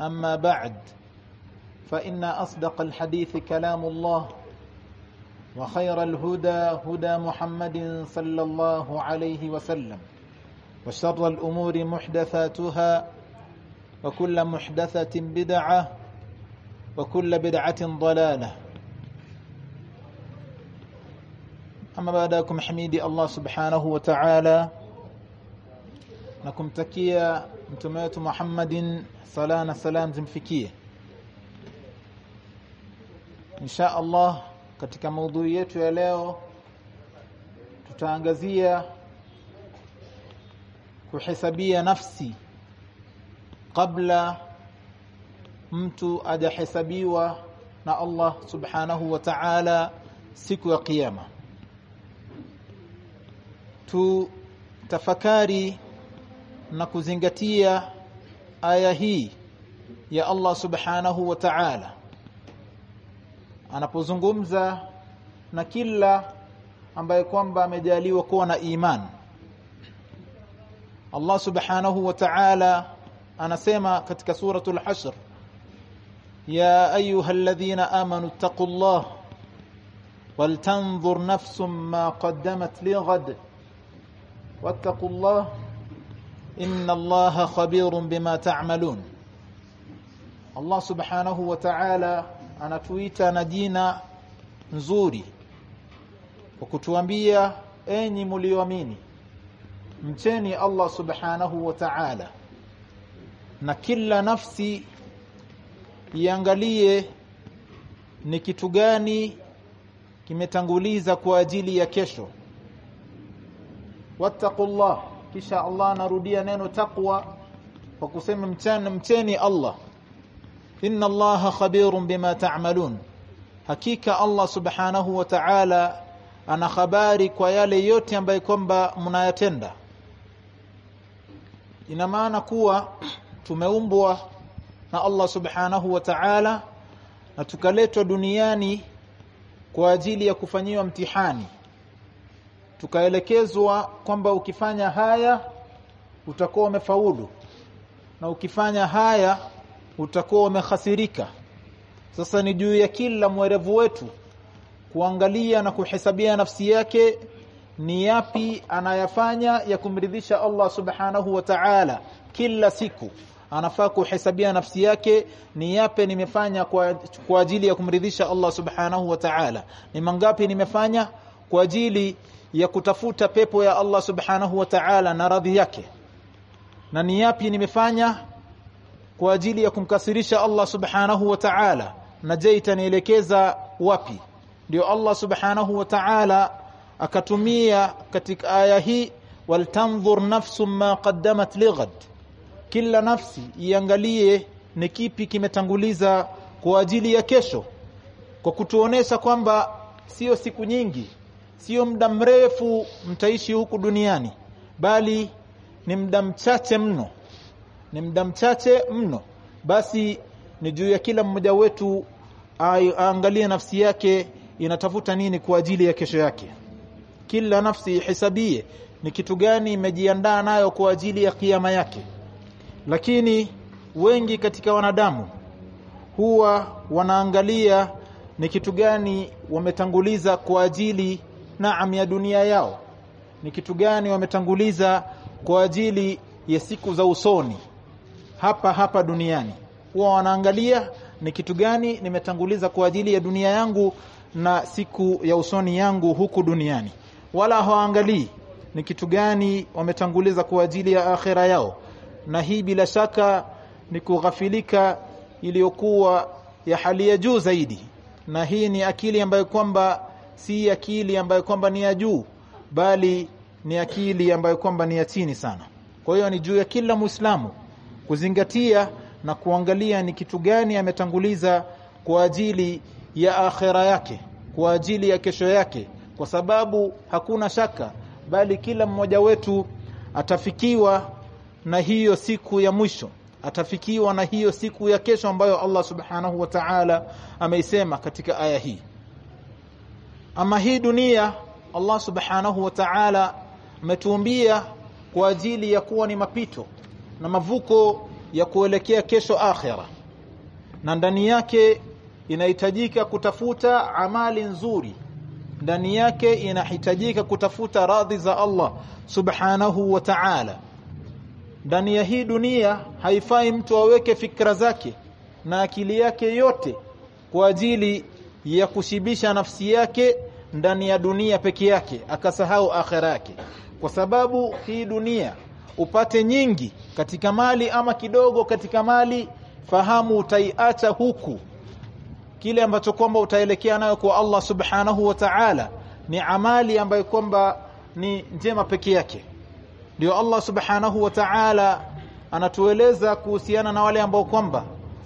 أما بعد فإن أصدق الحديث كلام الله وخير الهدى هدى محمد صلى الله عليه وسلم وشر الأمور محدثاتها وكل محدثة بدعة وكل بدعة ضلالة. أما بعدكم حميدي الله سبحانه وتعالى نكمتكيا mtume wetu Muhammadin sala na salam zimfikie. Insha Allah katika maudhui yetu ya leo tutaangazia kuhesabia nafsi kabla mtu ajahesabiwa na Allah subhanahu wa ta'ala siku ya kiyama. Tutafakari na kuzingatia aya hii ya Allah subhanahu wa ta'ala anapozungumza na kila ambaye kwamba amejaliwa kuwa na iman Allah subhanahu wa ta'ala anasema katika suratul hashr ya ayyuhalladhina amanu taqullah ولتنظر نفس ما قدمت لغد واتقوا inna allaha khabirun bima ta'malun ta Allah subhanahu wa ta'ala anatuita na jina nzuri kwa kutuambia enyi mlioamini mcheni Allah subhanahu wa ta'ala na kila nafsi iangalie ni kitu gani kimetanguliza kwa ajili ya kesho. Wattaqullah kisha Allah anarudia neno taqwa kwa kusema mchana mcheni Allah. Inna Allaha khabirun bima ta'malun. Hakika Allah subhanahu wa ta'ala ana habari kwa yale yote ambayo kwamba mnayatenda. Ina maana kuwa tumeumbwa na Allah subhanahu wa ta'ala na tukaletwa duniani kwa ajili ya kufanyiwa mtihani tukaelekezwa kwamba ukifanya haya utakuwa umefaulu. Na ukifanya haya utakuwa umehasirika sasa ni juu ya kila mwerevu wetu kuangalia na kuhesabia nafsi yake ni yapi anayafanya ya kumridhisha Allah subhanahu wa ta'ala kila siku. Anafaa kuhesabia nafsi yake ni yapi nimefanya kwa, kwa ajili ya kumridhisha Allah subhanahu wa ta'ala. Ni mangapi nimefanya kwa ajili ya kutafuta pepo ya Allah subhanahu wa ta'ala na radhi yake. Na ni yapi nimefanya kwa ajili ya kumkasirisha Allah subhanahu wa ta'ala? Na je itanielekeza wapi? Ndio Allah subhanahu wa ta'ala akatumia katika aya hii waltanzur nafsum ma qaddamat lighad kila nafsi iangalie ni kipi kimetanguliza kwa ajili ya kesho. Kwa kutuonesha kwamba sio siku nyingi sio muda mrefu mtaishi huku duniani bali ni muda mchache mno. Ni muda mchache mno. Basi ni juu ya kila mmoja wetu aangalie nafsi yake inatafuta nini kwa ajili ya kesho yake. Kila nafsi ihesabie ni kitu gani imejiandaa nayo kwa ajili ya kiyama yake. Lakini wengi katika wanadamu huwa wanaangalia ni kitu gani wametanguliza kwa ajili naam ya dunia yao. Ni kitu gani wametanguliza kwa ajili ya siku za usoni? Hapa hapa duniani. Huwa wanaangalia ni kitu gani nimetanguliza kwa ajili ya dunia yangu na siku ya usoni yangu huku duniani. Wala hawaangalii ni kitu gani wametanguliza kwa ajili ya akhera yao. Na hii bila shaka ni kughafilika iliyokuwa ya hali ya juu zaidi. Na hii ni akili ambayo kwamba si akili ambayo kwamba ni ya juu bali ni akili ambayo kwamba ni ya chini sana. Kwa hiyo ni juu ya kila muislamu kuzingatia na kuangalia ni kitu gani ametanguliza kwa ajili ya akhera yake kwa ajili ya kesho yake kwa sababu hakuna shaka bali kila mmoja wetu atafikiwa na hiyo siku ya mwisho atafikiwa na hiyo siku ya kesho ambayo Allah subhanahu wa ta'ala ameisema katika aya hii ama hii dunia Allah subhanahu wa ta'ala ametuumbia kwa ajili ya kuwa ni mapito na mavuko ya kuelekea kesho akhera. Na ndani yake inahitajika kutafuta amali nzuri. Ndani yake inahitajika kutafuta radhi za Allah subhanahu wa ta'ala. Ndani ya hii dunia haifai mtu aweke fikra zake na akili yake yote kwa ajili ya kushibisha nafsi yake ndani ya dunia peke yake akasahau akhera yake. Kwa sababu hii dunia upate nyingi katika mali ama kidogo katika mali fahamu utaiacha huku. Kile ambacho kwamba utaelekea nayo kwa Allah subhanahu wa ta'ala ni amali ambayo kwamba ni njema peke yake. Ndio Allah subhanahu wa ta'ala anatueleza kuhusiana na wale ambao kwamba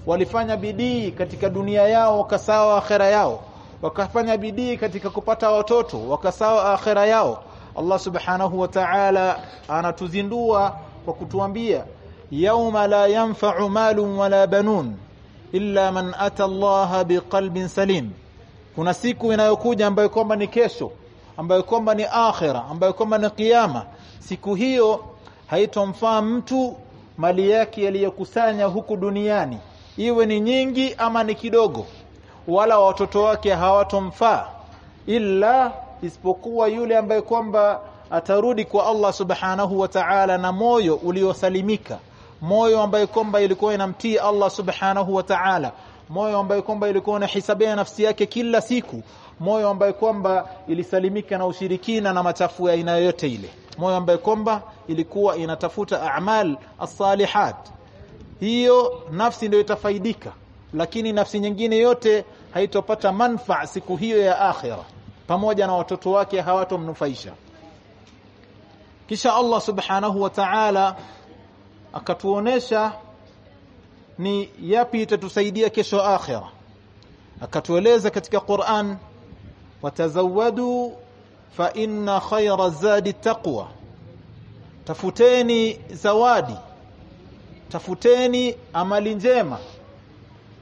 walifanya bidii katika dunia yao wakasawa akhera yao wakafanya bidii katika kupata watoto wakasawa akhera yao. Allah subhanahu wa ta'ala anatuzindua kwa kutuambia yauma la yanfa'u malun wala banun illa man ata Allah biqalbin salim. Kuna siku inayokuja ambayo kwamba ni kesho ambayo kwamba ni akhira ambayo kwamba ni kiyama siku hiyo haitomfaa mtu mali yake yaliyokusanya huku duniani iwe ni nyingi ama ni kidogo wala watoto wake hawatomfaa illa isipokuwa yule ambaye kwamba atarudi kwa Allah subhanahu wa ta'ala na moyo uliosalimika moyo ambaye kwamba ilikuwa inamtii Allah subhanahu wa ta'ala moyo ambaye kwamba ilikuwa inahisabia nafsi yake kila siku moyo ambaye kwamba ilisalimika na ushirikina na machafu ya aina yote ile moyo ambaye kwamba ilikuwa inatafuta a'mal as-salihat hiyo nafsi ndio itafaidika lakini nafsi nyingine yote haitopata manfaa siku hiyo ya akhira pamoja na watoto wake hawatomnufaisha. Kisha Allah subhanahu wa ta'ala akatuonesha ni yapi itatusaidia kesho akhira. Akatueleza katika Qur'an watazawadu fa inna khayra zadi taqwa. Tafuteni zawadi tafuteni amali njema.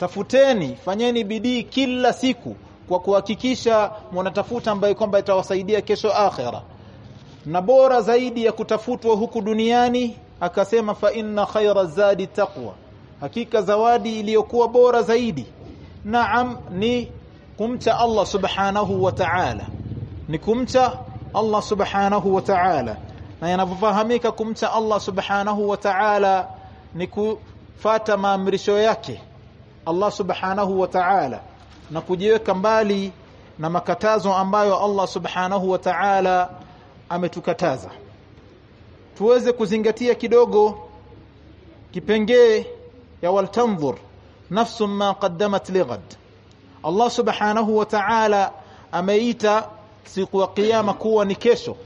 Tafuteni fanyeni bidii kila siku kwa kuhakikisha mnatafuta ambaye kwamba itawasaidia kesho akhira na bora zaidi ya kutafutwa huku duniani akasema fa inna khaira zadi taqwa. Hakika zawadi iliyokuwa bora zaidi naam ni kumcha Allah subhanahu wa ta'ala. Ni kumcha Allah subhanahu wa ta'ala. Na yanavyofahamika kumcha Allah subhanahu wa ta'ala ni kufata maamrisho yake Allah subhanahu wa ta'ala na kujiweka mbali na makatazo ambayo Allah subhanahu wa ta'ala ametukataza. Tuweze kuzingatia kidogo kipengee ya waltanzur nafsu ma qaddamat lighad Allah subhanahu wa ta'ala ameita siku ya kiyama kuwa ni kesho.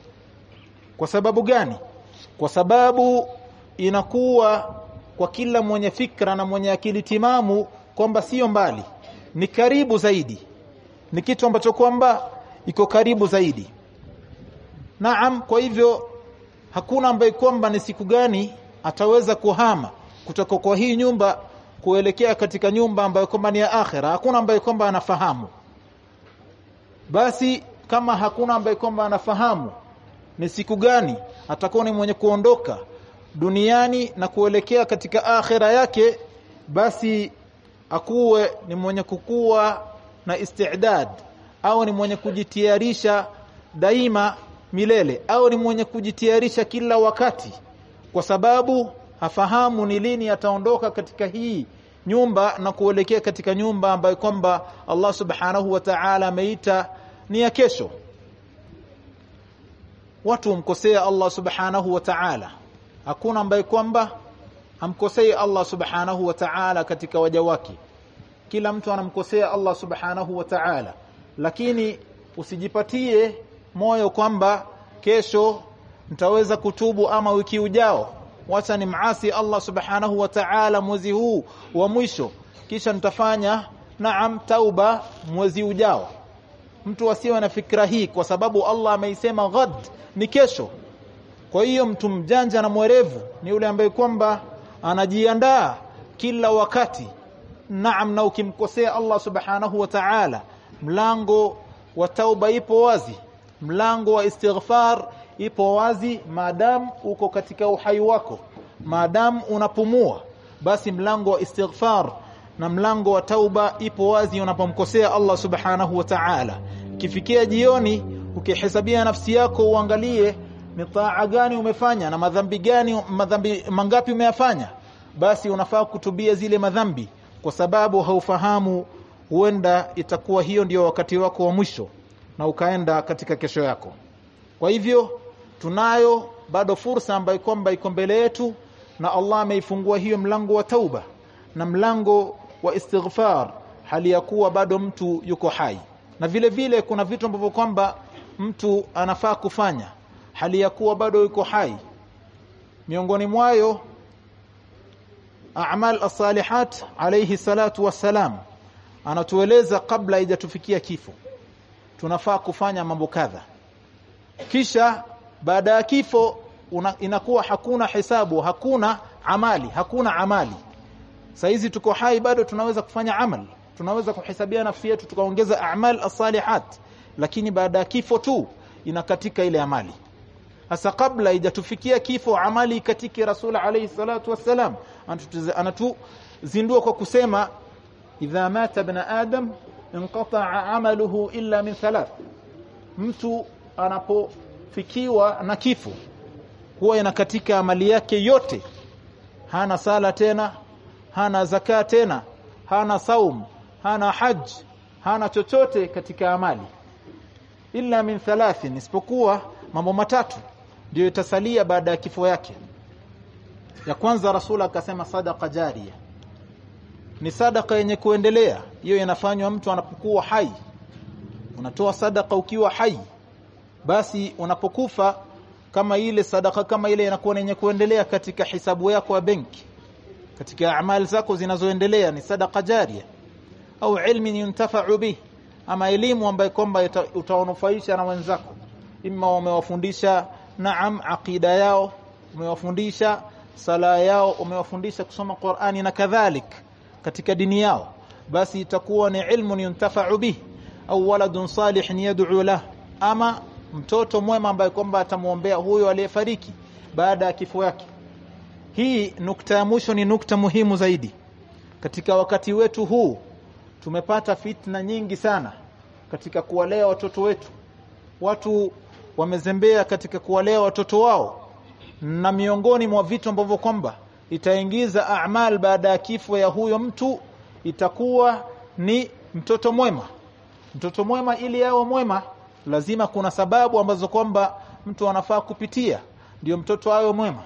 Kwa sababu gani? Kwa sababu inakuwa kwa kila mwenye fikra na mwenye akili timamu kwamba sio mbali ni karibu zaidi ni kitu ambacho kwamba iko karibu zaidi. Naam kwa hivyo hakuna ambaye kwamba ni siku gani ataweza kuhama kutoka kwa hii nyumba kuelekea katika nyumba ambayo kwamba ni ya akhira hakuna ambaye kwamba anafahamu. Basi kama hakuna ambaye kwamba anafahamu ni siku gani atakuwa ni mwenye kuondoka duniani na kuelekea katika akhira yake basi akuwe ni mwenye kukua na istidad au ni mwenye kujitayarisha daima milele au ni mwenye kujitayarisha kila wakati kwa sababu hafahamu ni lini ataondoka katika hii nyumba na kuelekea katika nyumba ambayo kwamba Allah subhanahu wa ta'ala ameita ni ya kesho. Watu mkosea Allah subhanahu wa ta'ala hakuna ambaye kwamba amkosei Allah subhanahu wa ta'ala katika waja wake. Kila mtu anamkosea Allah subhanahu wa ta'ala. Lakini usijipatie moyo kwamba kesho nitaweza kutubu ama wiki ujao. Wacha ni maasi Allah subhanahu wa ta'ala mwezi huu wa mwisho. Kisha nitafanya naam tauba mwezi ujao. Mtu asiwe na fikra hii kwa sababu Allah ameisema ghad ni kesho kwa hiyo mtu mjanja na mwerevu ni yule ambaye kwamba anajiandaa kila wakati. Naam na ukimkosea Allah subhanahu wa ta'ala mlango wa tauba ipo wazi mlango wa istighfar ipo wazi maadamu uko katika uhai wako maadamu unapumua basi mlango wa istighfar na mlango wa tauba ipo wazi unapomkosea Allah subhanahu wa ta'ala. Kifikia jioni ukihesabia nafsi yako uangalie ni taa gani umefanya na madhambi gani madhambi mangapi umeyafanya basi unafaa kutubia zile madhambi kwa sababu haufahamu huenda itakuwa hiyo ndio wakati wako wa mwisho na ukaenda katika kesho yako. Kwa hivyo tunayo bado fursa ambayo kwamba iko mbele yetu na Allah ameifungua hiyo mlango wa tauba na mlango wa istighfar hali ya kuwa bado mtu yuko hai. Na vile vile kuna vitu ambavyo kwamba mtu anafaa kufanya hali ya kuwa bado yuko hai. Miongoni mwayo a'mal as-salihat alayhi salatu wassalam. Anatueleza kabla haijatufikia kifo tunafaa kufanya mambo kadha. Kisha baada ya kifo una, inakuwa hakuna hesabu hakuna amali hakuna amali. Saizi tuko hai bado tunaweza kufanya amal. Tunaweza kuhesabia nafsi yetu tukaongeza a'mal as-salihat. Lakini baada ya kifo tu inakatika ile amali hasa kabla ijatufikia kifo amali katiki rasul alayhi salatu wassalam. Anatuzindua kwa kusema idha mata ibn adam inqata'a amaluhu illa min thalath mtu anapofikiwa na kifo huwa inakatika amali yake yote. Hana sala tena hana zaka tena hana saum hana haj hana chochote katika amali. Illa min thalathin isipokuwa mambo matatu ndio itasalia baada ya kifo yake. Ya kwanza rasula akasema sadaqa jaria ni sadaka yenye kuendelea. Hiyo inafanywa mtu anapokuwa hai. Unatoa sadaka ukiwa hai. Basi unapokufa kama ile sadaka kama ile inakuwa yenye kuendelea katika hisabu yako ya benki. Katika amali zako zinazoendelea ni sadaka jaria au ilmi yuntafa'u bih ama elimu ambayo kwamba utawanufaisha na wenzako. Imma umewafundisha naam aqida yao umewafundisha sala yao umewafundisha kusoma Qur'ani na kadhalik katika dini yao. Basi itakuwa ni ilmu yuntafa'u bih au waladun salih yad'u lah. Ama mtoto mwema ambaye kwamba atamuombea huyo aliyefariki baada ya kifo yake. Hii nukta ya mwisho ni nukta muhimu zaidi. Katika wakati wetu huu tumepata fitna nyingi sana katika kuwalea watoto wetu. Watu wamezembea katika kuwalea watoto wao. Na miongoni mwa vitu ambavyo kwamba itaingiza a'mal baada ya kifo ya huyo mtu itakuwa ni mtoto mwema. Mtoto mwema ili awe mwema lazima kuna sababu ambazo kwamba mtu anafaa kupitia ndio mtoto awe mwema.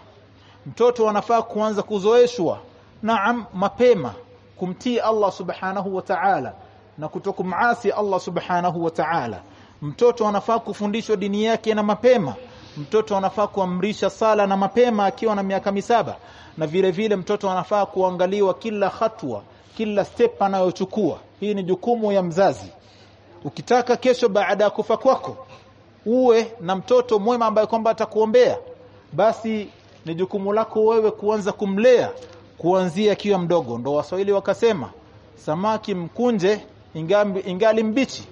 Mtoto anafaa kuanza kuzoeshwa naam mapema kumtii Allah subhanahu wa ta'ala na kutokumasi Allah subhanahu wa ta'ala mtoto anafaa kufundishwa dini yake na mapema. Mtoto anafaa kuamrisha sala na mapema akiwa na miaka misaba. Na vile vile mtoto anafaa kuangaliwa kila hatua kila step anayochukua. Hii ni jukumu ya mzazi. Ukitaka kesho baada ya kufa kwako uwe na mtoto mwema ambaye kwamba atakuombea. Basi ni jukumu lako wewe kuanza kumlea kuanzia akiwa mdogo. Ndo waswahili wakasema samaki mkunje ingali mbichi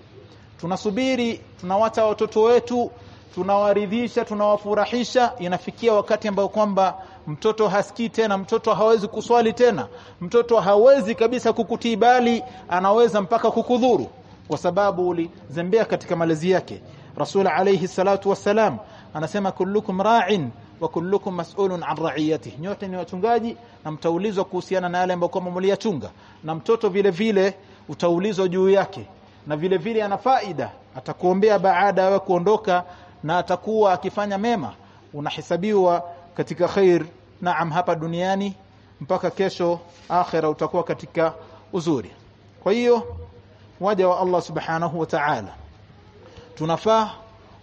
tunasubiri tunawacha watoto wetu tunawaridhisha tunawafurahisha. Inafikia wakati ambao kwamba mtoto hasikii tena mtoto hawezi kuswali tena mtoto hawezi kabisa kukutii bali anaweza mpaka kukudhuru. Kwa sababu ulizembea katika malezi yake. Rasul alayhi salatu wassalam anasema kullukum ra'in wa kullukum mas'ulun an ra'iyatihi nyote ni wachungaji na mtaulizwa kuhusiana na yale ambayo mliyachunga na mtoto vile vile utaulizwa juu yake na vile vile ana faida. Atakuombea baada ya kuondoka na atakuwa akifanya mema. Unahesabiwa katika khair naam hapa duniani. Mpaka kesho akhera, utakuwa katika uzuri. Kwa hiyo waja wa Allah subhanahu wa ta'ala tunafaa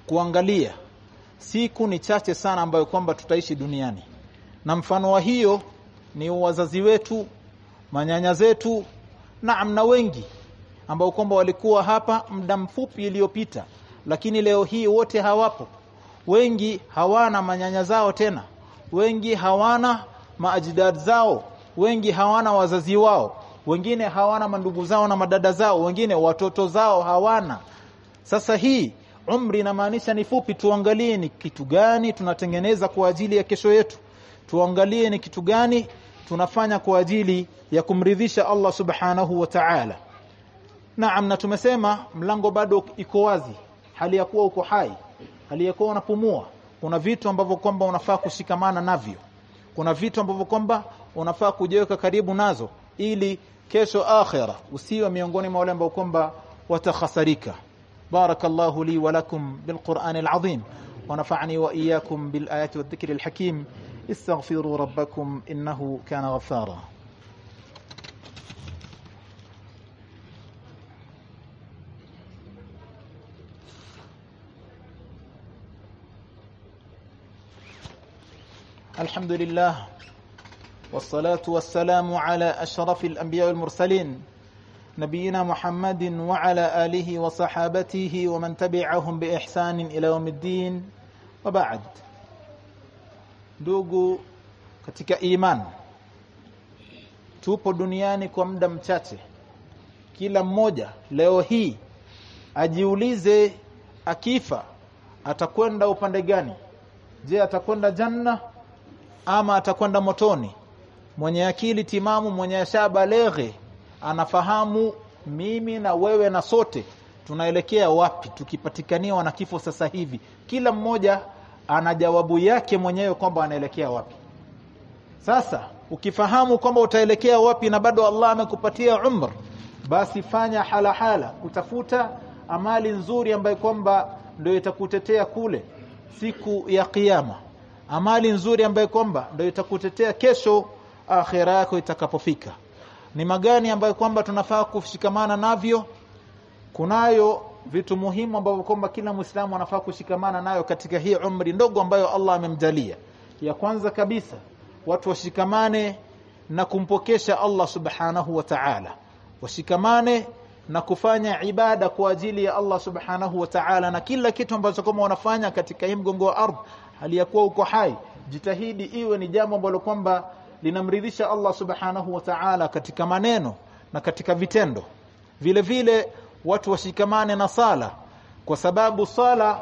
kuangalia. Siku ni chache sana ambayo kwamba tutaishi duniani. Na mfano wa hiyo ni wazazi wetu manyanya zetu naam na wengi ambao kwamba walikuwa hapa muda mfupi iliyopita lakini leo hii wote hawapo. Wengi hawana manyanya zao tena. Wengi hawana maajdad zao. Wengi hawana wazazi wao. Wengine hawana mandugu zao na madada zao. Wengine watoto zao hawana. Sasa hii umri inamaanisha ni fupi. Tuangalie ni kitu gani tunatengeneza kwa ajili ya kesho yetu. Tuangalie ni kitu gani tunafanya kwa ajili ya kumridhisha Allah subhanahu wa ta'ala Naam, na tumesema mlango bado iko wazi, hali ya kuwa uko hai, hali ya kuwa unapumua. Kuna vitu ambavyo kwamba unafaa kushikamana navyo, kuna vitu ambavyo kwamba unafaa kujiweka karibu nazo, ili kesho akhira usiwe miongoni mwa wale ambao kwamba watakhasarika. Barakallahu li wa lakum bilquran alazim wa nafa'ani wa iyyakum bil ayati wadh-dhikri alhakim. Istaghfiru rabbakum innahu kana ghafara الحمد لله والصلاة والسلام على أشرف الأنبياء والمرسلين نبينا محمد وعلى آله وصحابته ومن تبعهم بإحسان إلى يوم الدين وبعد ndugu katika iman tupo duniani kwa muda mchache kila mmoja leo hii ajiulize akifa atakwenda upande gani je atakwenda janna Ama atakwenda motoni. Mwenye akili timamu mwenye shaba leghe anafahamu mimi na wewe na sote tunaelekea wapi tukipatikaniwa na kifo sasa hivi. Kila mmoja ana jawabu yake mwenyewe kwamba anaelekea wapi. Sasa ukifahamu kwamba utaelekea wapi na bado Allah amekupatia umr basi fanya hala hala kutafuta amali nzuri ambayo kwamba ndio itakutetea kule siku ya kiyama amali nzuri ambayo kwamba ndio itakutetea kesho akhira yako itakapofika. Ni magani ambayo kwamba tunafaa kushikamana navyo. Kunayo vitu muhimu ambavyo kwamba kila Muislamu anafaa kushikamana nayo katika hii umri ndogo ambayo Allah amemjalia. Ya kwanza kabisa watu washikamane na kumpokesha Allah subhanahu wa ta'ala. Washikamane na kufanya ibada kwa ajili ya Allah subhanahu wa ta'ala na kila kitu ambacho kama wanafanya katika hii mgongo wa ardhi hali ya kuwa uko hai jitahidi iwe ni jambo ambalo kwamba linamridhisha Allah subhanahu wa ta'ala katika maneno na katika vitendo. Vile vile watu washikamane na sala kwa sababu sala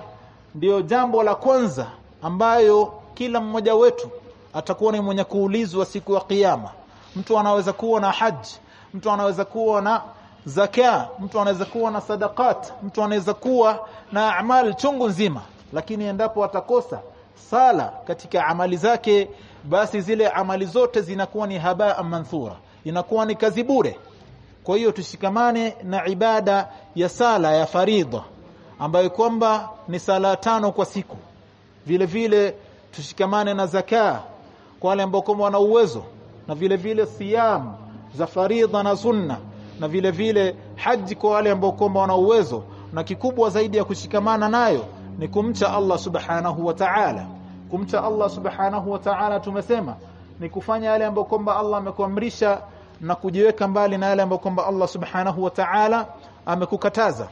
ndiyo jambo la kwanza ambayo kila mmoja wetu atakuwa ni mwenye kuulizwa siku ya kiyama. Mtu anaweza kuwa na haji mtu anaweza kuwa na zaka mtu anaweza kuwa na sadakat mtu anaweza kuwa na amali chungu nzima. Lakini endapo atakosa sala katika amali zake basi zile amali zote zinakuwa ni habaa manthura inakuwa ni kazi bure. Kwa hiyo tushikamane na ibada ya sala ya faridha ambayo kwamba ni sala tano kwa siku. Vile vile tushikamane na zaka kwa wale ambao wana uwezo na vile vile siyam za faridha na sunna na vile vile haji kwa wale ambao kwamba wana uwezo na kikubwa zaidi ya kushikamana nayo ni kumcha Allah subhanahu wa ta'ala. Kumcha Allah subhanahu wa ta'ala tumesema ni kufanya yale ambayo kwamba Allah amekuamrisha na kujiweka mbali na yale ambayo kwamba Allah subhanahu wa ta'ala amekukataza.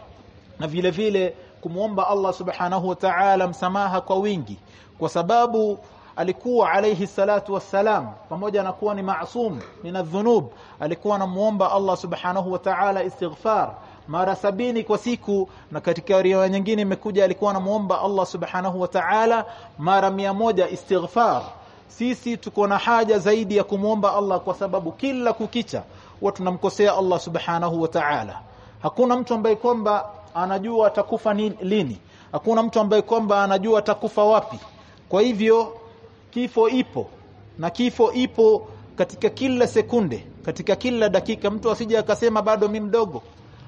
Na vile vile kumwomba Allah subhanahu wa ta'ala msamaha kwa wingi. Kwa sababu alikuwa alayhi salatu wassalam pamoja na kuwa ni maasum min dhunub alikuwa anamuomba Allah subhanahu wa ta'ala istighfar mara sabini kwa siku. Na katika riwaya nyingine imekuja alikuwa anamuomba Allah subhanahu wa ta'ala mara mia moja istighfar. Sisi tuko na haja zaidi ya kumuomba Allah kwa sababu kila kukicha huwa tunamkosea Allah subhanahu wa ta'ala. Hakuna mtu ambaye kwamba anajua atakufa lini. Hakuna mtu ambaye kwamba anajua atakufa wapi. Kwa hivyo kifo ipo. Na kifo ipo katika kila sekunde katika kila dakika. Mtu asije akasema bado mi mdogo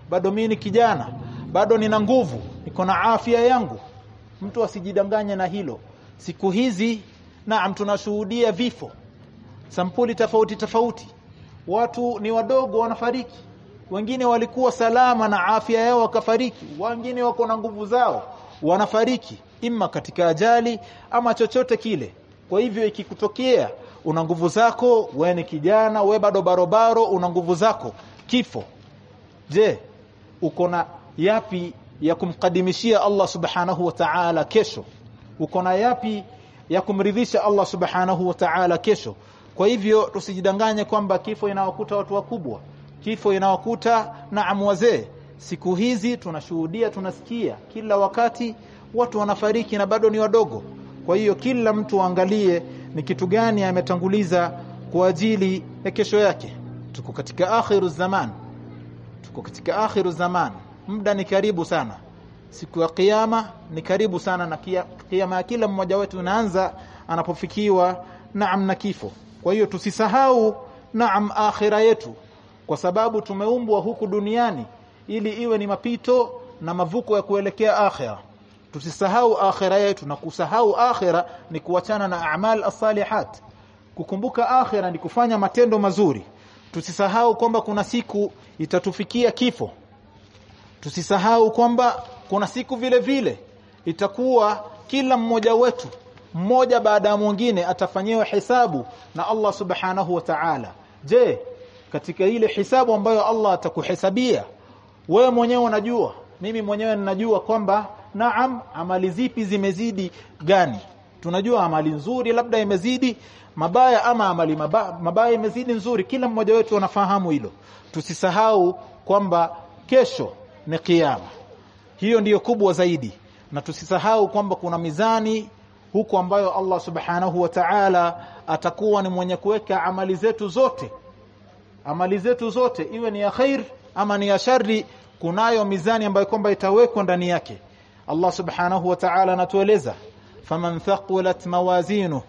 bado mimi ni kijana bado nina nguvu niko na afya yangu. Mtu asijidanganye na hilo. Siku hizi naam tunashuhudia vifo. Sampuli tofauti tofauti. Watu ni wadogo wanafariki. Wengine walikuwa salama na afya yao wakafariki. Wengine wako na nguvu zao wanafariki. Imma katika ajali ama chochote kile. Kwa hivyo ikikutokea una nguvu zako we ni kijana we bado barobaro una nguvu zako. Kifo. Je uko na yapi ya kumkadimishia Allah subhanahu wa ta'ala kesho? Uko na yapi ya kumridhisha Allah subhanahu wa ta'ala kesho? Kwa hivyo tusijidanganye kwamba kifo inawakuta watu wakubwa kifo inawakuta naam wazee. Siku hizi tunashuhudia tunasikia kila wakati watu wanafariki na bado ni wadogo. Kwa hiyo kila mtu angalie ni kitu gani ametanguliza kwa ajili ya kesho yake. Tuko katika akhiru zaman tuko katika akhiru zaman. Muda ni karibu sana. Siku ya kiyama ni karibu sana na kiyama ya kila mmoja wetu inaanza anapofikiwa naam na kifo. Kwa hiyo tusisahau naam akhira yetu. Kwa sababu tumeumbwa huku duniani ili iwe ni mapito na mavuko ya kuelekea akhira. Tusisahau akhira yetu na kusahau akhira ni kuachana na a'mal as-salihat. Kukumbuka akhira ni kufanya matendo mazuri tusisahau kwamba kuna siku itatufikia kifo. Tusisahau kwamba kuna siku vile vile itakuwa kila mmoja wetu mmoja baada ya mwingine atafanyiwa hisabu na Allah subhanahu wa ta'ala. Je katika ile hisabu ambayo Allah atakuhesabia wewe mwenyewe unajua? Mimi mwenyewe ninajua kwamba naam amali zipi zimezidi gani? Tunajua amali nzuri labda imezidi mabaya ama amali mabaya, mabaya imezidi nzuri kila mmoja wetu anafahamu hilo. Tusisahau kwamba kesho ni kiyama. Hiyo ndiyo kubwa zaidi. Na tusisahau kwamba kuna mizani huko ambayo Allah subhanahu wa ta'ala atakuwa ni mwenye kuweka amali zetu zote. Amali zetu zote iwe ni ya khair ama ni ya shari kunayo mizani ambayo kwamba itawekwa ndani yake. Allah subhanahu wa ta'ala anatueleza faman thaqulat mawazinu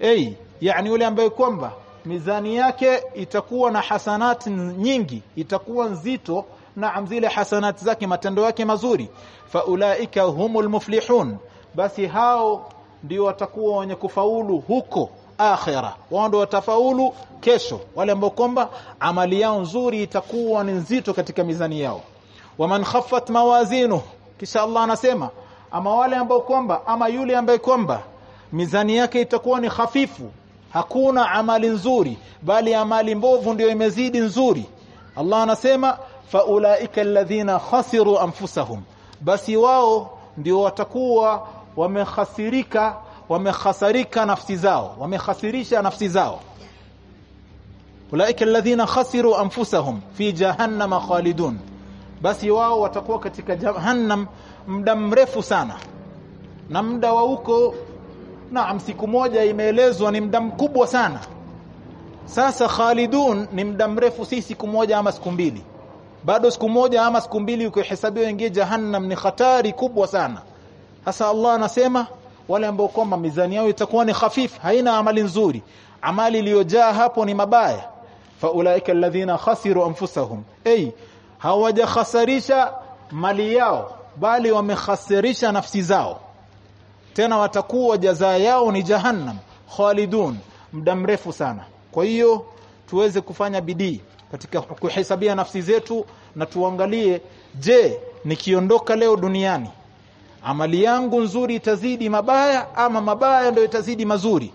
ay yani yule ambaye kwamba mizani yake itakuwa na hasanati nyingi itakuwa nzito na zile hasanati zake matendo yake mazuri. Faulaika humul muflihun basi hao ndio watakuwa wenye kufaulu huko akhira. Wao ndio watafaulu kesho. Wale ambao kwamba amali yao nzuri itakuwa ni nzito katika mizani yao. Waman khaffat mawazinu kisha Allah anasema ama wale ambao kwamba ama yule ambaye kwamba mizani yake itakuwa ni hafifu hakuna amali nzuri bali amali mbovu ndio imezidi nzuri. Allah anasema faulaika alladhina khasiru anfusahum. Basi wao ndio watakuwa wamekhasirika wamekhasarika nafsi zao wamekhasirisha nafsi zao. Ulaika alladhina khasiru anfusahum fi jahannama khalidun. Basi wao watakuwa katika jahannam muda mrefu sana. Na muda wa huko naam siku moja imeelezwa ni muda mkubwa sana. Sasa khalidun ni muda mrefu si siku moja ama siku mbili. Bado siku moja ama siku mbili ukihesabiwa ingie jahannam ni hatari kubwa sana. Sasa Allah anasema wale ambao kwamba mizani yao itakuwa ni hafifu, haina amali nzuri. Amali iliyojaa hapo ni mabaya. Faulaika alladhina khasiru anfusahum. Ay hawajakhasarisha mali yao bali wamekhasirisha nafsi zao tena watakuwa jazaa yao ni jahannam khalidun muda mrefu sana. Kwa hiyo tuweze kufanya bidii katika kuhesabia nafsi zetu na tuangalie je nikiondoka leo duniani amali yangu nzuri itazidi mabaya ama mabaya ndio itazidi mazuri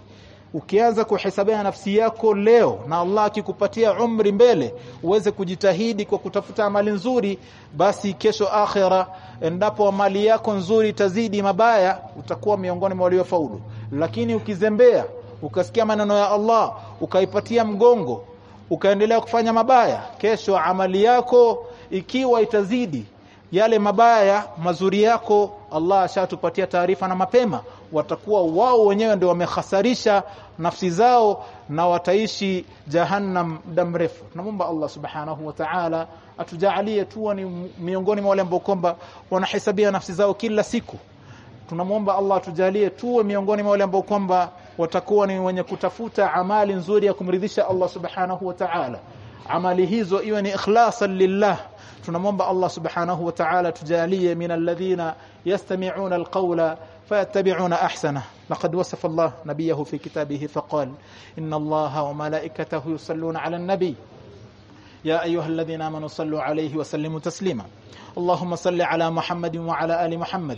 ukianza kuhesabia nafsi yako leo na Allah akikupatia umri mbele uweze kujitahidi kwa kutafuta amali nzuri basi kesho akhera endapo amali yako nzuri itazidi mabaya utakuwa miongoni mwa waliofaulu. Lakini ukizembea ukasikia maneno ya Allah ukaipatia mgongo ukaendelea kufanya mabaya kesho amali yako ikiwa itazidi yale mabaya mazuri yako Allah ashatupatia taarifa na mapema. Watakuwa wao wenyewe ndio wamehasarisha nafsi zao na wataishi jahannam muda mrefu. Tunamwomba Allah subhanahu wa ta'ala atujalie tuwa ni miongoni mwa wale ambao kwamba wanahesabia nafsi zao kila siku. Tunamwomba Allah atujalie tuwe miongoni mwa wale ambao kwamba watakuwa ni wenye kutafuta amali nzuri ya kumridhisha Allah subhanahu wa ta'ala. Amali hizo iwe ni ikhlasan lillah tunamwomba Allah subhanahu wa ta'ala tujalie min alladhina yastami'una alqawla فيتبعون أحسنه. لقد وصف الله نبيه في كتابه فقال إن الله وملائكته يصلون على النبي. يا أيها الذين آمنوا صلوا عليه وسلموا تسليما. اللهم صل على محمد وعلى آل محمد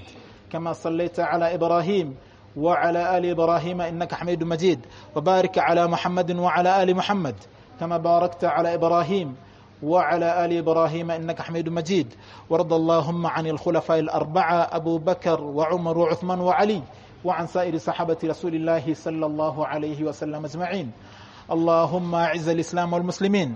كما صليت على إبراهيم وعلى آل إبراهيم إنك حميد مجيد. وبارك على محمد وعلى آل محمد كما باركت على إبراهيم. وعلى آل إبراهيم إنك حميد مجيد. وارض اللهم عن الخلفاء الأربعة أبو بكر وعمر وعثمان وعلي وعن سائر صحابة رسول الله صلى الله عليه وسلم أجمعين. اللهم أعز الإسلام والمسلمين.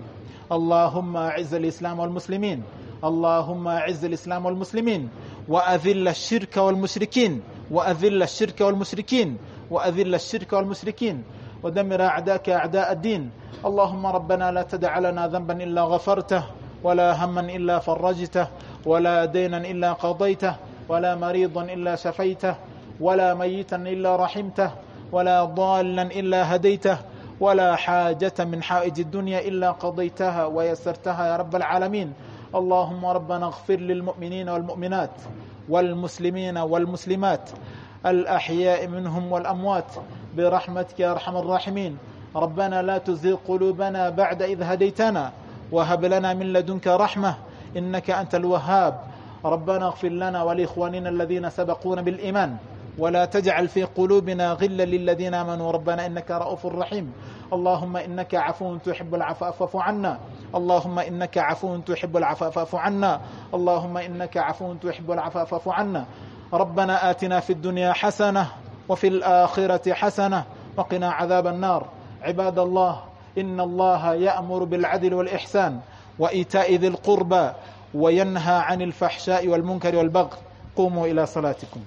اللهم أعز الإسلام والمسلمين. اللهم أعز الإسلام والمسلمين. وأذل الشرك والمشركين. وأذل الشرك والمشركين. وأذل الشرك والمشركين. ودمر أعداءك أعداء الدين. اللهم ربنا لا تدع لنا ذنبا إلا غفرته ولا هما إلا فرجته ولا دينا إلا قضيته ولا مريضا إلا شفيته ولا ميتا إلا رحمته ولا ضالا إلا هديته ولا حاجة من حائج الدنيا إلا قضيتها ويسرتها يا رب العالمين. اللهم ربنا اغفر للمؤمنين والمؤمنات والمسلمين والمسلمات الأحياء منهم والأموات برحمتك يا أرحم الراحمين. ربنا لا تزغ قلوبنا بعد إذ هديتنا وهب لنا من لدنك رحمة إنك أنت الوهاب. ربنا اغفر لنا ولإخواننا الذين سبقونا بالإيمان ولا تجعل في قلوبنا غلا للذين آمنوا. ربنا إنك رؤوف رحيم. اللهم إنك عفو تحب العفو فاعف عنا. اللهم إنك عفو تحب العفو فاعف عنا. اللهم إنك عفو تحب العفو فاعف عنا. ربنا آتنا في الدنيا حسنة وفي الآخرة حسنة وقنا عذاب النار. عباد الله إن الله يأمر بالعدل والإحسان وإيتاء ذي القربى وينهى عن الفحشاء والمنكر والبغي. قوموا إلى صلاتكم.